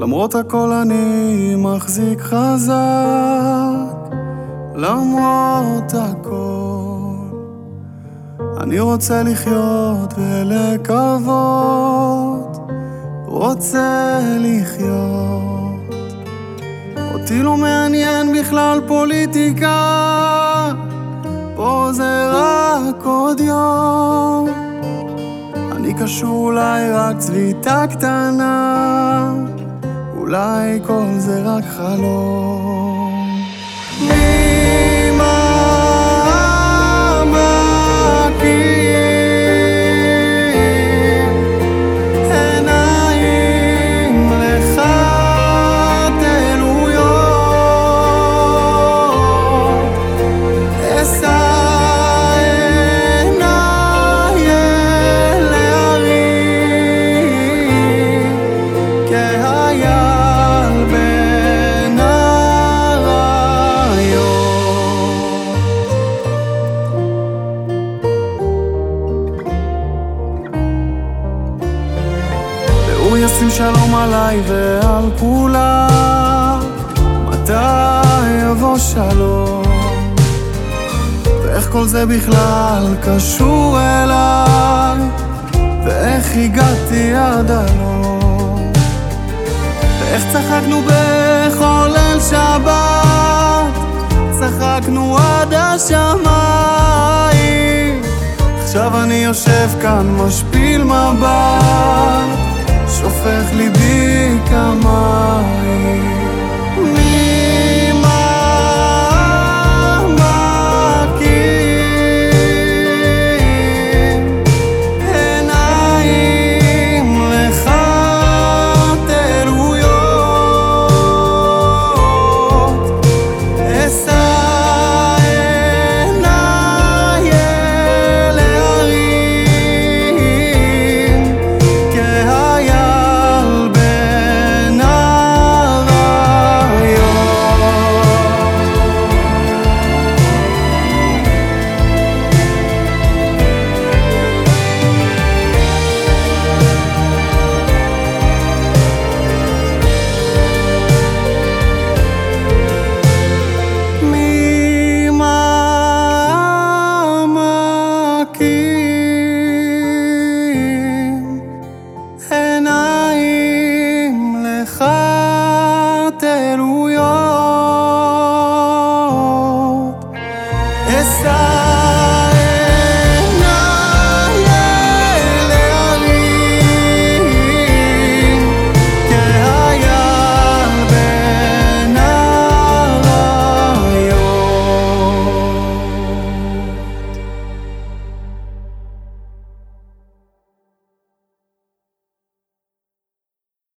למרות הכל אני מחזיק חזק, למרות הכל. אני רוצה לחיות ולקוות, רוצה לחיות. אותי לא מעניין בכלל פוליטיקה, פה זה רק עוד יום. אני קשור אולי רק צביתה קטנה, אולי כל זה רק חלום. שלום עליי ועל כולם, מתי יבוא שלום? ואיך כל זה בכלל קשור אליי? ואיך הגעתי עד הלום? ואיך צחקנו בכל ליל שבת, צחקנו עד השמיים. עכשיו אני יושב כאן, משפיל מבט,